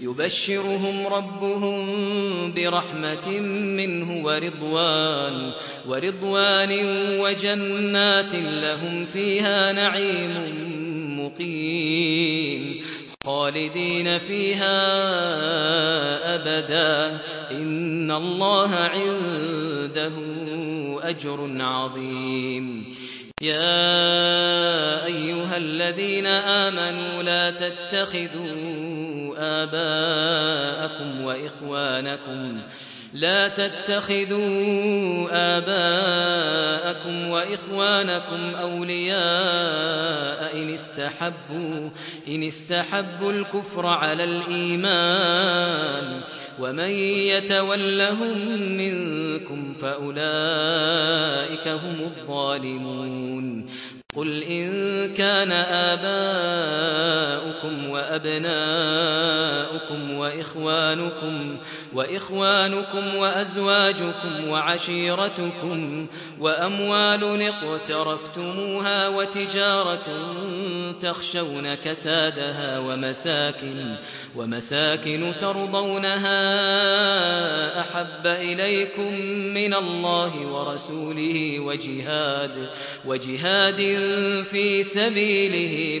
يبشرهم ربهم برحمة منه ورضوان ورضوان وجنات لهم فيها نعيم مقيم. خالدين فيها أبدا. إن الله عنده أجر عظيم. يا أيها الذين آمنوا لا تتخذوا آباءكم وإخوانكم. لا تتخذوا آباءكم وإخوانكم أولياء إن استحبوا إن استحبوا الكفر على الإيمان. ومن يتولهم منكم فأولئك هم الظالمون. قل إن كان آباؤكم وأبناؤكم وإخوانكم وإخوانكم وأزواجكم وعشيرتكم وأموال اقترفتموها وتجارة تخشون كسادها ومساكن ومساكن ترضونها أحب إليكم من الله ورسوله وجهاد وجهاد في سبيله